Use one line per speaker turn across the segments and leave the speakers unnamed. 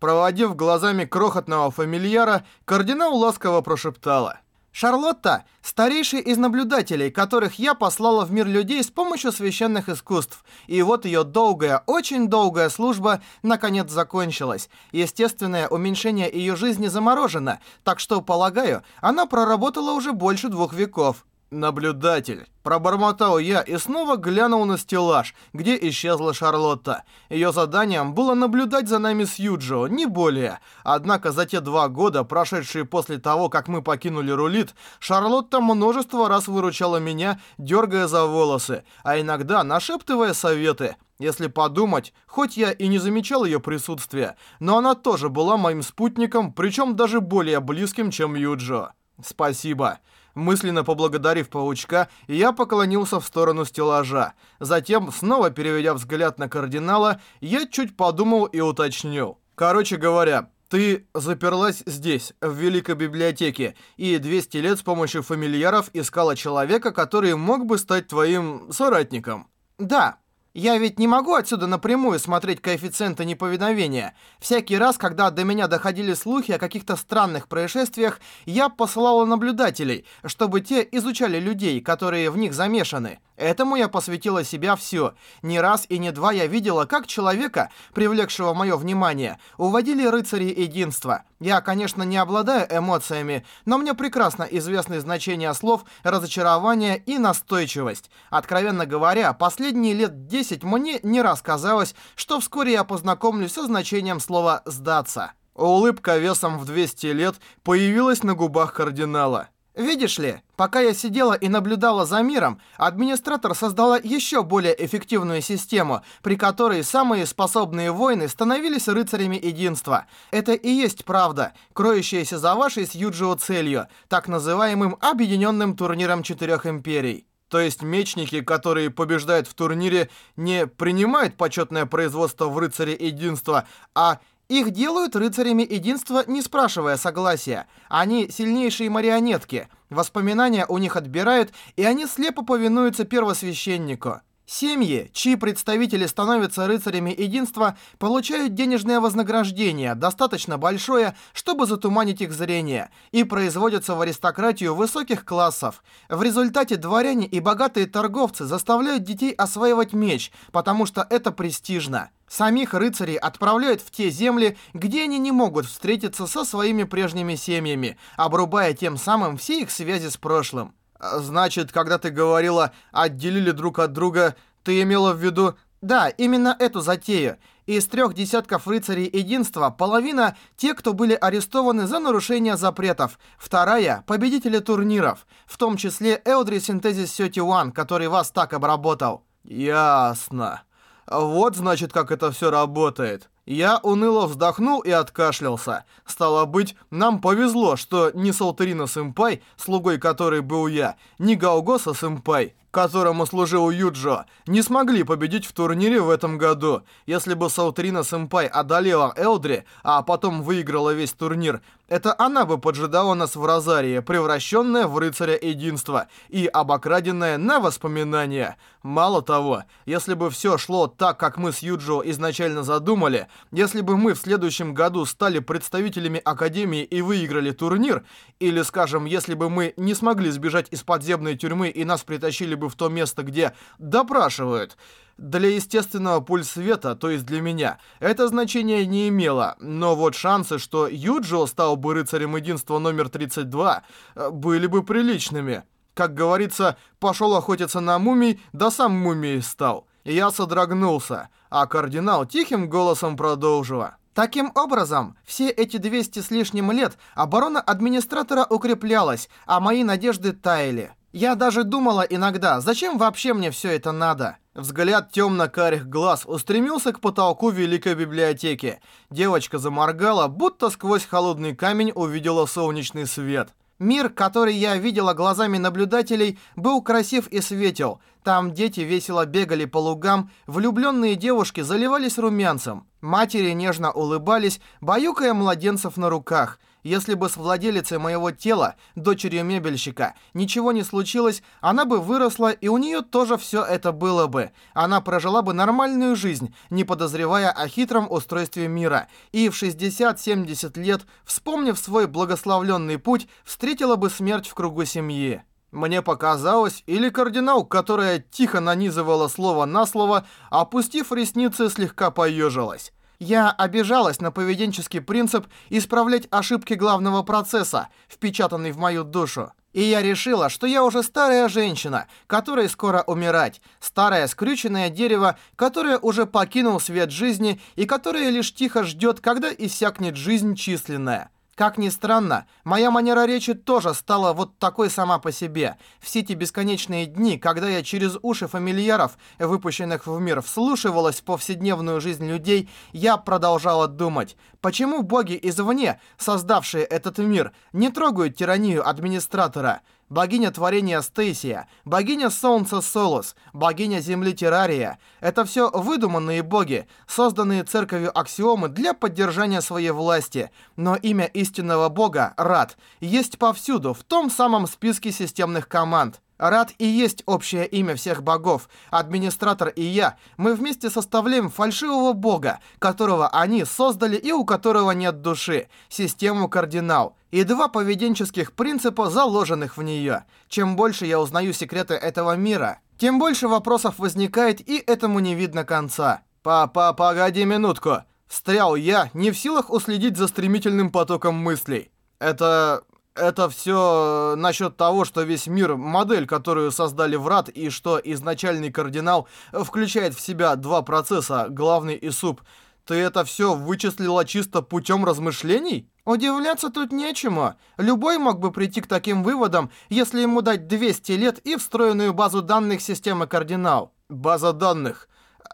Проводив глазами крохотного фамильяра, кардинал ласково прошептала.
Шарлотта – старейший из наблюдателей, которых я послала в мир людей с помощью священных искусств. И вот ее долгая, очень долгая служба наконец закончилась. Естественное уменьшение ее жизни заморожено, так что, полагаю, она проработала уже больше двух веков.
«Наблюдатель», — пробормотал я и снова глянул на стеллаж, где исчезла Шарлотта. Ее заданием было наблюдать за нами с Юджио, не более. Однако за те два года, прошедшие после того, как мы покинули рулит, Шарлотта множество раз выручала меня, дергая за волосы, а иногда нашептывая советы. Если подумать, хоть я и не замечал ее присутствия, но она тоже была моим спутником, причем даже более близким, чем Юджио. Спасибо. Мысленно поблагодарив паучка, я поклонился в сторону стеллажа. Затем, снова переведя взгляд на кардинала, я чуть подумал и уточнил. Короче говоря, ты заперлась здесь, в Великой Библиотеке, и 200 лет с помощью фамильяров искала человека, который мог бы стать твоим соратником.
Да, я ведь не могу отсюда напрямую смотреть коэффициенты неповиновения. Всякий раз, когда до меня доходили слухи о каких-то странных происшествиях, я посылала наблюдателей, чтобы те изучали людей, которые в них замешаны. Этому я посвятила себя все. Не раз и не два я видела, как человека, привлекшего мое внимание, уводили рыцари единства. Я, конечно, не обладаю эмоциями, но мне прекрасно известны значения слов разочарование и настойчивость. Откровенно говоря, последние лет 10 мне не раз казалось, что вскоре я познакомлюсь со значением слова «сдаться».
Улыбка весом в 200 лет появилась на губах кардинала.
Видишь ли, пока я сидела и наблюдала за миром, администратор создала еще более эффективную систему, при которой самые способные воины становились рыцарями единства. Это и есть правда, кроющаяся за вашей с Юджио целью, так называемым объединенным турниром четырех империй.
То есть мечники, которые побеждают в турнире, не принимают почетное производство в рыцаре единства, а
их делают рыцарями единства, не спрашивая согласия. Они сильнейшие марионетки. Воспоминания у них отбирают, и они слепо повинуются первосвященнику. Семьи, чьи представители становятся рыцарями единства, получают денежное вознаграждение, достаточно большое, чтобы затуманить их зрение, и производятся в аристократию высоких классов. В результате дворяне и богатые торговцы заставляют детей осваивать меч, потому что это престижно. Самих рыцарей отправляют в те земли, где они не могут встретиться со своими прежними семьями, обрубая тем самым все их связи с прошлым.
Значит, когда ты говорила «отделили друг от друга», ты имела в виду...
Да, именно эту затею. Из трех десятков рыцарей единства половина – те, кто были арестованы за нарушение запретов. Вторая – победители турниров, в том числе Элдри Синтезис 31, который вас так обработал.
Ясно. Вот значит, как это все работает. Я уныло вздохнул и откашлялся. Стало быть, нам повезло, что ни Салтерина-сэмпай, слугой которой был я, ни Галгоса-сэмпай, которому служил Юджо, не смогли победить в турнире в этом году. Если бы Саутрина Сэмпай одолела Элдри, а потом выиграла весь турнир, это она бы поджидала нас в Розарии, превращенная в рыцаря единства и обокраденная на воспоминания. Мало того, если бы все шло так, как мы с Юджо изначально задумали, если бы мы в следующем году стали представителями Академии и выиграли турнир, или, скажем, если бы мы не смогли сбежать из подземной тюрьмы и нас притащили бы в то место, где допрашивают, для естественного пульсвета, то есть для меня, это значение не имело, но вот шансы, что Юджио стал бы рыцарем единства номер 32, э, были бы приличными. Как говорится, пошел охотиться на мумий, да сам мумией стал. Я содрогнулся, а кардинал тихим голосом продолжила.
Таким образом, все эти 200 с лишним лет оборона администратора укреплялась, а мои надежды таяли. Я даже думала иногда, зачем вообще мне все это надо? Взгляд темно-карих глаз устремился к потолку Великой Библиотеки. Девочка заморгала, будто сквозь холодный камень увидела солнечный свет. Мир, который я видела глазами наблюдателей, был красив и светел. Там дети весело бегали по лугам, влюбленные девушки заливались румянцем. Матери нежно улыбались, баюкая младенцев на руках. Если бы с владелицей моего тела, дочерью мебельщика, ничего не случилось, она бы выросла, и у нее тоже все это было бы. Она прожила бы нормальную жизнь, не подозревая о хитром устройстве мира. И в 60-70 лет, вспомнив свой благословленный путь, встретила бы смерть в кругу семьи. Мне показалось, или кардинал, которая тихо нанизывала слово на слово, опустив ресницы, слегка поежилась. Я обижалась на поведенческий принцип исправлять ошибки главного процесса, впечатанный в мою душу. И я решила, что я уже старая женщина, которой скоро умирать. Старое скрюченное дерево, которое уже покинул свет жизни и которое лишь тихо ждет, когда иссякнет жизнь численная. Как ни странно, моя манера речи тоже стала вот такой сама по себе. Все эти бесконечные дни, когда я через уши фамильяров, выпущенных в мир, вслушивалась в повседневную жизнь людей, я продолжала думать, почему боги извне, создавшие этот мир, не трогают тиранию администратора? Богиня творения Стейсия, богиня солнца Солос, богиня земли Террария. Это все выдуманные боги, созданные церковью аксиомы для поддержания своей власти. Но имя истинного бога, Рад, есть повсюду, в том самом списке системных команд. Рад и есть общее имя всех богов. Администратор и я, мы вместе составляем фальшивого бога, которого они создали и у которого нет души, систему кардинал. И два поведенческих принципа, заложенных в нее. Чем больше я узнаю секреты этого мира, тем больше вопросов возникает, и этому не видно конца. «Папа, погоди минутку!» Встрял я, не в силах уследить за стремительным потоком мыслей. Это это все насчет того, что весь мир — модель, которую создали врат, и что изначальный кардинал включает в себя два процесса, главный и суп. Ты это все вычислила чисто путем размышлений? Удивляться тут нечему. Любой мог бы прийти к таким выводам, если ему дать 200 лет и встроенную базу данных системы кардинал. База данных.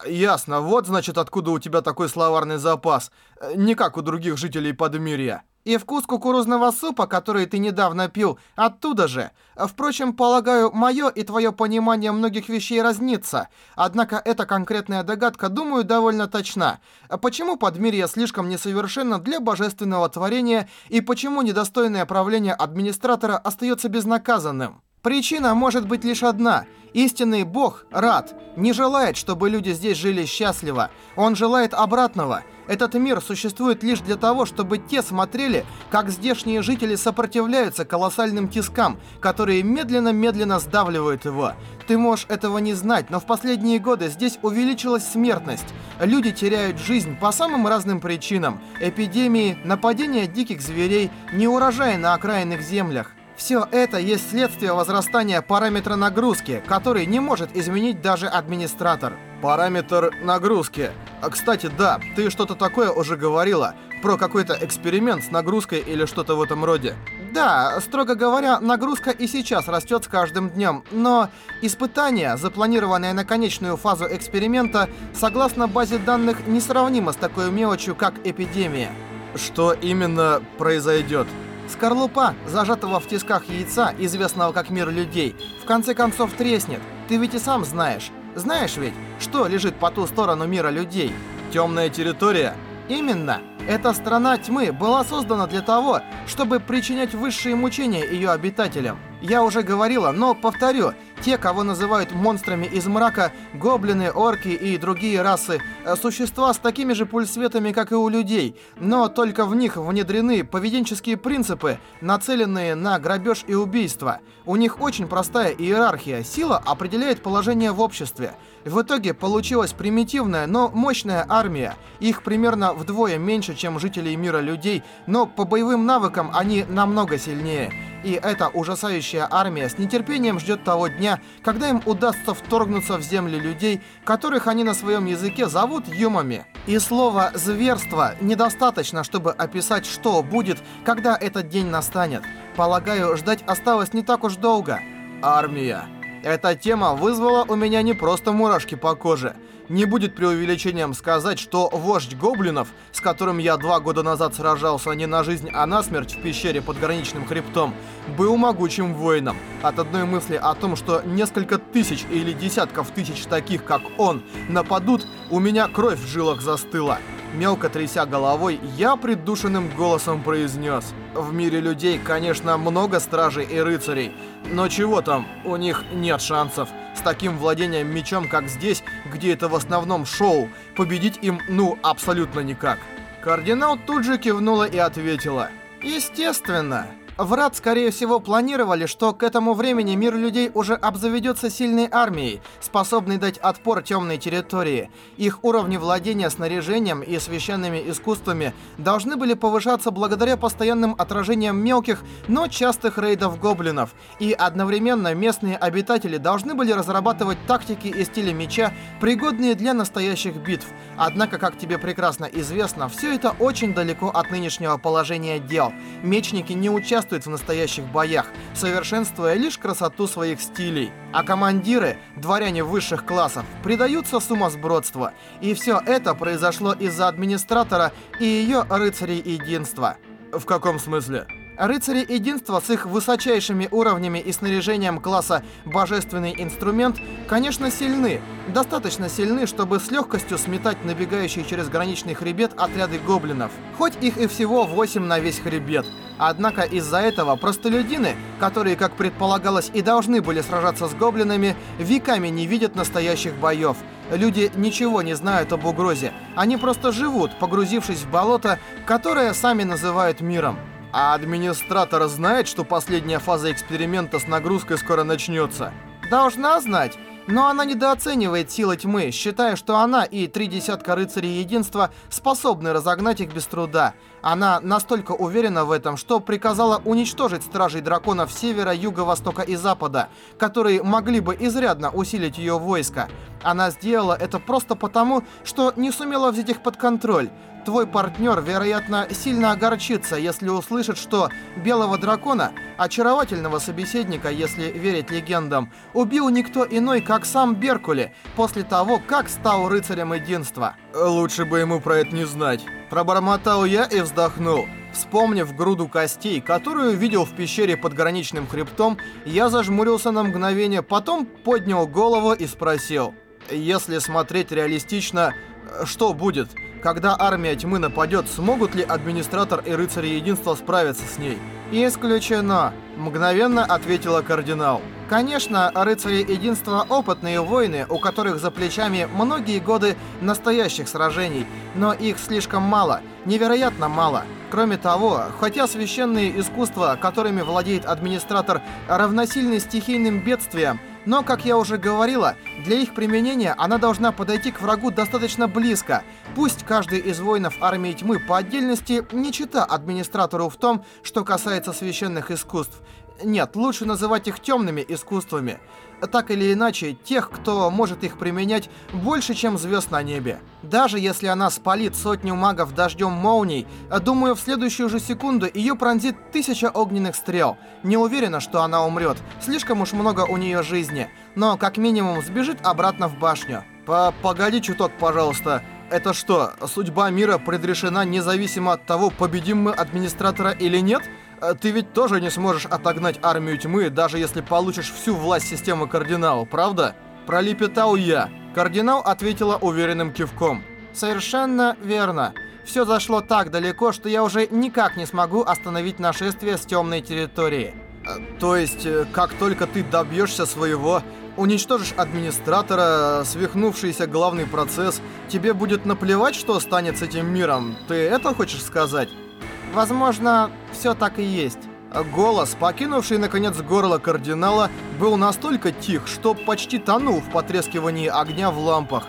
Ясно, вот значит откуда у тебя такой словарный запас. Не как у других жителей Подмирья. И вкус кукурузного супа, который ты недавно пил, оттуда же. Впрочем, полагаю, мое и твое понимание многих вещей разнится. Однако эта конкретная догадка, думаю, довольно точна. Почему подмирье слишком несовершенно для божественного творения и почему недостойное правление администратора остается безнаказанным? Причина может быть лишь одна. Истинный Бог, Рад, не желает, чтобы люди здесь жили счастливо. Он желает обратного – этот мир существует лишь для того, чтобы те смотрели, как здешние жители сопротивляются колоссальным тискам, которые медленно-медленно сдавливают его. Ты можешь этого не знать, но в последние годы здесь увеличилась смертность. Люди теряют жизнь по самым разным причинам. Эпидемии, нападения диких зверей, неурожаи на окраинных землях. Все это есть следствие возрастания параметра нагрузки, который не может изменить даже администратор. Параметр нагрузки. А, кстати, да, ты что-то такое уже говорила. Про какой-то эксперимент с нагрузкой или что-то в этом роде. Да, строго говоря, нагрузка и сейчас растет с каждым днем, но испытание, запланированное на конечную фазу эксперимента, согласно базе данных, несравнимо с такой мелочью, как эпидемия. Что именно произойдет? Скорлупа, зажатого в тисках яйца, известного как мир людей, в конце концов треснет. Ты ведь и сам знаешь. Знаешь ведь, что лежит по ту сторону мира людей? Темная территория? Именно. Эта страна тьмы была создана для того, чтобы причинять высшие мучения ее обитателям. Я уже говорила, но повторю, те, кого называют монстрами из мрака, гоблины, орки и другие расы, э, существа с такими же пульсветами, как и у людей, но только в них внедрены поведенческие принципы, нацеленные на грабеж и убийство. У них очень простая иерархия, сила определяет положение в обществе. В итоге получилась примитивная, но мощная армия. Их примерно вдвое меньше, чем жителей мира людей, но по боевым навыкам они намного сильнее. И эта ужасающая армия с нетерпением ждет того дня, когда им удастся вторгнуться в земли людей, которых они на своем языке зовут юмами. И слово «зверство» недостаточно, чтобы описать, что будет, когда этот день настанет. Полагаю, ждать осталось не так уж долго. Армия. Эта тема вызвала у меня не просто мурашки по коже.
Не будет преувеличением сказать, что вождь гоблинов, с которым я два года назад сражался не на жизнь, а на смерть в пещере под граничным хребтом, был могучим воином. От одной мысли о том, что несколько тысяч или десятков тысяч таких, как он, нападут, у меня кровь в жилах застыла. Мелко тряся головой, я придушенным голосом произнес. В мире людей, конечно, много стражей и рыцарей, но чего там, у них нет шансов. С таким владением мечом, как здесь, где это в основном шоу, победить им, ну, абсолютно никак. Кардинал тут же кивнула и ответила. Естественно. Врат, скорее всего, планировали, что к этому времени мир людей уже обзаведется сильной армией, способной дать отпор темной территории. Их уровни владения снаряжением и священными искусствами должны были повышаться благодаря постоянным отражениям мелких, но частых рейдов гоблинов. И одновременно местные обитатели должны были разрабатывать тактики и стили меча, пригодные для настоящих битв. Однако, как тебе прекрасно известно, все это очень далеко от нынешнего положения дел. Мечники не участвуют участвует в настоящих боях, совершенствуя лишь красоту своих стилей. А командиры, дворяне высших классов, предаются сумасбродству. И все это произошло из-за администратора и ее рыцарей единства. В каком смысле? Рыцари Единства с их высочайшими уровнями и снаряжением класса «Божественный инструмент» конечно сильны, достаточно сильны, чтобы с легкостью сметать набегающие через граничный хребет отряды гоблинов. Хоть их и всего 8 на весь хребет. Однако из-за этого простолюдины, которые, как предполагалось, и должны были сражаться с гоблинами, веками не видят настоящих боев. Люди ничего не знают об угрозе. Они просто живут, погрузившись в болото, которое сами называют миром. А администратор знает, что последняя фаза эксперимента с нагрузкой скоро начнется? Должна знать. Но она недооценивает силы тьмы, считая, что она и три десятка рыцарей единства способны разогнать их без труда. Она настолько уверена в этом, что приказала уничтожить стражей драконов севера, юга, востока и запада, которые могли бы изрядно усилить ее войско. Она сделала это просто потому, что не сумела взять их под контроль. Твой партнер, вероятно, сильно огорчится, если услышит, что белого дракона, очаровательного собеседника, если верить легендам, убил никто иной, как сам Беркули, после того, как стал рыцарем единства. Лучше бы ему про это не знать. Пробормотал я и вздохнул. Вспомнив груду костей, которую видел в пещере под граничным хребтом, я зажмурился на мгновение, потом поднял голову и спросил. Если смотреть реалистично, что будет? Когда армия тьмы нападет, смогут ли администратор и рыцари единства справиться с ней? «Исключено», — мгновенно ответила кардинал. Конечно, рыцари единства — опытные воины, у которых за плечами многие годы настоящих сражений, но их слишком мало, невероятно мало. Кроме того, хотя священные искусства, которыми владеет администратор, равносильны стихийным бедствиям, но, как я уже говорила, для их применения она должна подойти к врагу достаточно близко. Пусть каждый из воинов армии тьмы по отдельности не чита администратору в том, что касается священных искусств. Нет, лучше называть их темными искусствами. Так или иначе, тех, кто может их применять, больше, чем звезд на небе. Даже если она спалит сотню магов дождем молний, думаю, в следующую же секунду ее пронзит тысяча огненных стрел. Не уверена, что она умрет. Слишком уж много у нее жизни. Но, как минимум, сбежит обратно в башню. По «Погоди чуток, пожалуйста». Это что, судьба мира предрешена независимо от того, победим мы администратора или нет? Э, ты ведь тоже не сможешь отогнать армию тьмы, даже если получишь всю власть системы кардинала, правда? Пролепетал я. Кардинал ответила уверенным кивком. Совершенно верно. Все зашло так далеко, что я уже никак не смогу остановить нашествие с темной территории. Э, то есть, э, как только ты добьешься своего, уничтожишь администратора, свихнувшийся главный процесс, тебе будет наплевать, что станет с этим миром? Ты это хочешь сказать? Возможно, все так и есть. Голос, покинувший наконец горло кардинала, был настолько тих, что почти тонул в потрескивании огня в лампах.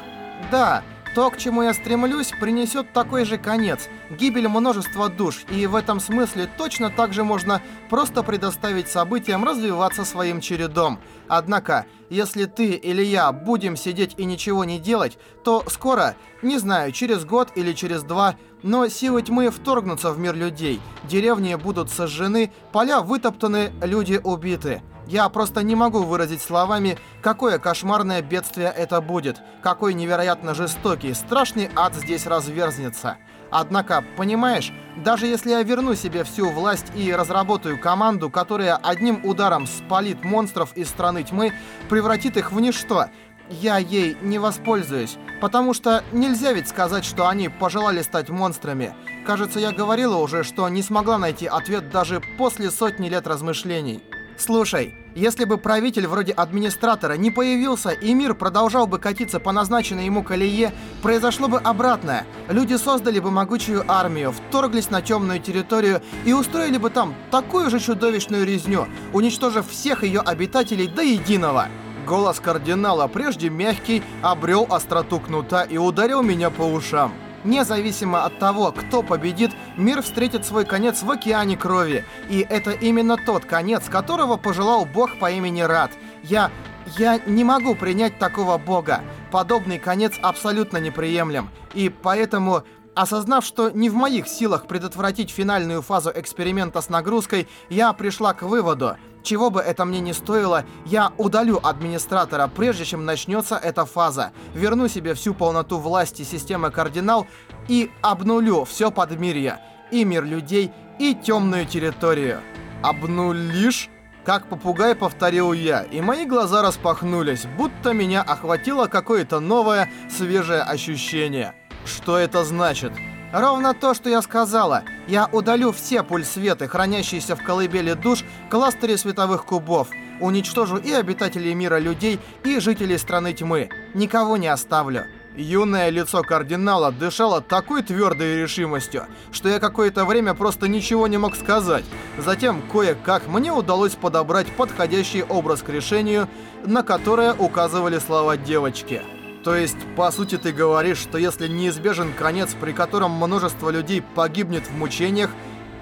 Да, то, к чему я стремлюсь, принесет такой же конец. Гибель множества душ, и в этом смысле точно так же можно просто предоставить событиям развиваться своим чередом. Однако, если ты или я будем сидеть и ничего не делать, то скоро, не знаю, через год или через два, но силы тьмы вторгнутся в мир людей, деревни будут сожжены, поля вытоптаны, люди убиты.
Я просто не могу выразить словами, какое кошмарное бедствие это будет, какой невероятно жестокий, страшный ад здесь разверзнется. Однако, понимаешь, даже если я верну себе всю власть и разработаю команду, которая одним ударом спалит монстров из страны тьмы, превратит их в ничто, я ей не воспользуюсь, потому что нельзя ведь сказать, что они пожелали стать монстрами. Кажется, я говорила уже, что не смогла найти ответ даже после сотни лет размышлений. Слушай, если бы правитель вроде администратора не появился и мир продолжал бы катиться по назначенной ему колее, произошло бы обратное. Люди создали бы могучую армию, вторглись на темную территорию и устроили бы там такую же чудовищную резню, уничтожив всех ее обитателей до единого. Голос кардинала, прежде мягкий, обрел остроту кнута и ударил меня по ушам. Независимо от того, кто победит, мир встретит свой конец в океане крови. И это именно тот конец, которого пожелал бог по имени Рад. Я... я не могу принять такого бога. Подобный конец абсолютно неприемлем. И поэтому... Осознав, что не в моих силах предотвратить финальную фазу эксперимента с нагрузкой, я пришла к выводу, чего бы это мне не стоило, я удалю администратора, прежде чем начнется эта фаза, верну себе всю полноту власти системы Кардинал и обнулю все подмирье, и мир людей, и темную территорию.
Обнулишь? Как попугай повторил я, и мои глаза распахнулись, будто меня охватило какое-то новое, свежее ощущение. Что это значит?
Ровно то, что я сказала. Я удалю все пульсветы, хранящиеся в колыбели душ, кластере световых кубов. Уничтожу и обитателей мира людей, и жителей страны тьмы. Никого не оставлю.
Юное лицо кардинала дышало такой твердой решимостью, что я какое-то время просто ничего не мог сказать. Затем кое-как мне удалось подобрать подходящий образ к решению, на которое указывали слова девочки. То есть, по сути, ты говоришь, что если неизбежен конец, при котором множество людей погибнет в мучениях,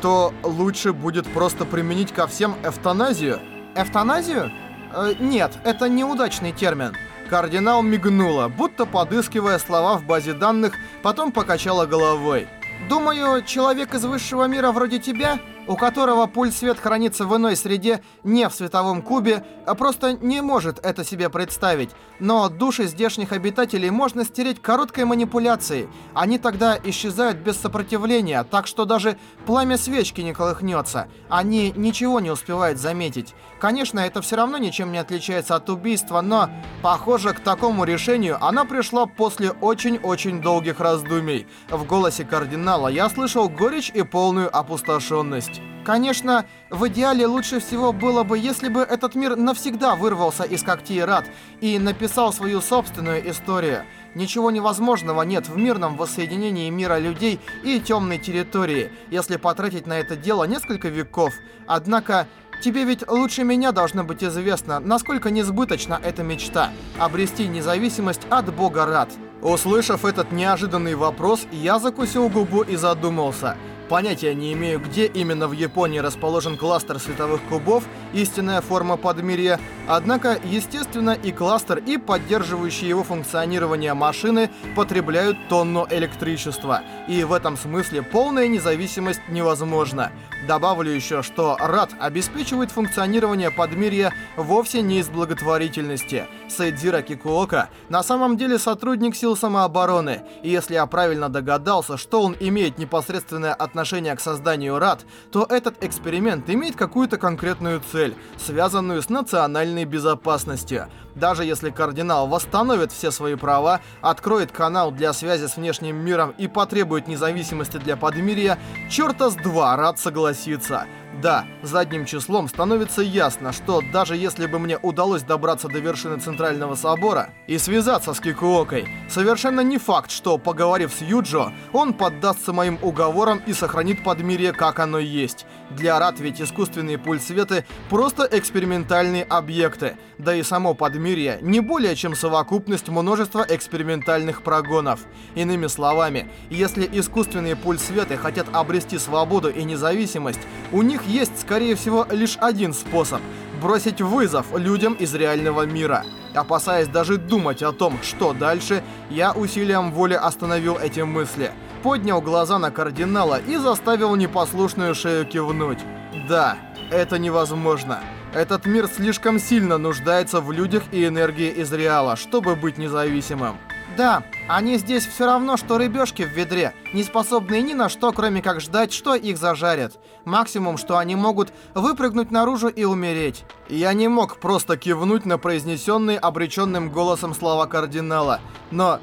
то лучше будет просто применить ко всем эвтаназию?
Эвтаназию? Э, нет, это неудачный термин.
Кардинал мигнула, будто подыскивая слова в базе данных, потом покачала головой.
Думаю, человек из высшего мира вроде тебя у которого пульс-свет хранится в иной среде, не в световом кубе, а просто не может это себе представить. Но души здешних обитателей можно стереть короткой манипуляцией. Они тогда исчезают без сопротивления, так что даже пламя свечки не колыхнется. Они ничего не успевают заметить. Конечно, это все равно ничем не отличается от убийства, но, похоже, к такому решению она пришла после очень-очень долгих раздумий. В голосе кардинала я слышал горечь и полную опустошенность. Конечно, в идеале лучше всего было бы, если бы этот мир навсегда вырвался из когтей Рад и написал свою собственную историю. Ничего невозможного нет в мирном воссоединении мира людей и темной территории, если потратить на это дело несколько веков. Однако, тебе ведь лучше меня должно быть известно, насколько несбыточна эта мечта – обрести независимость от бога Рад.
Услышав этот неожиданный вопрос, я закусил губу и задумался – Понятия не имею, где именно в Японии расположен кластер световых кубов, истинная форма подмирья, однако, естественно, и кластер, и поддерживающие его функционирование машины потребляют тонну электричества, и в этом смысле полная независимость невозможна. Добавлю еще, что РАД обеспечивает функционирование подмирья вовсе не из благотворительности. Сайдзира Кикуока на самом деле сотрудник сил самообороны, и если я правильно догадался, что он имеет непосредственное отношение к созданию РАД, то этот эксперимент имеет какую-то конкретную цель, связанную с национальной безопасностью. Даже если кардинал восстановит все свои права, откроет канал для связи с внешним миром и потребует независимости для подмирья, черта с два рад согласиться. Да, задним числом становится ясно, что даже если бы мне удалось добраться до вершины Центрального Собора и связаться с Кикуокой, совершенно не факт, что, поговорив с Юджо, он поддастся моим уговорам и сохранит подмирье, как оно есть. Для Рад ведь искусственные пульсветы просто экспериментальные объекты, да и само подмирье не более чем совокупность множества экспериментальных прогонов. Иными словами, если искусственные пульсветы хотят обрести свободу и независимость, у них есть, скорее всего, лишь один способ – бросить вызов людям из реального мира. Опасаясь даже думать о том, что дальше, я усилием воли остановил эти мысли, поднял глаза на кардинала и заставил непослушную шею кивнуть. Да, это невозможно. Этот мир слишком сильно нуждается в людях и энергии из Реала, чтобы быть независимым.
Да, они здесь все равно, что рыбешки в ведре, не способные ни на что, кроме как ждать, что их зажарят. Максимум, что они могут выпрыгнуть наружу и умереть.
Я не мог просто кивнуть на произнесенные обреченным голосом слова кардинала, но...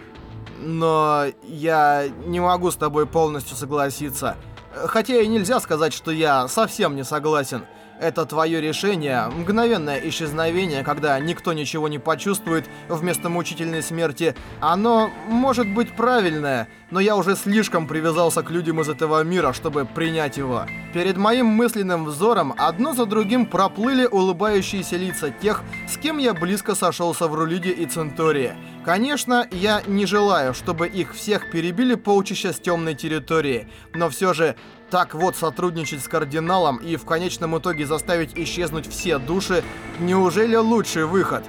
Но я не могу с тобой полностью согласиться. Хотя и нельзя сказать, что я совсем не согласен. Это твое решение, мгновенное исчезновение, когда никто ничего не почувствует вместо мучительной смерти, оно может быть правильное, но я уже слишком привязался к людям из этого мира, чтобы принять его. Перед моим мысленным взором одно за другим проплыли улыбающиеся лица тех, с кем я близко сошелся в Рулиде и Центории. Конечно, я не желаю, чтобы их всех перебили полчища с темной территории, но все же так вот сотрудничать с кардиналом и в конечном итоге заставить исчезнуть все души, неужели лучший выход?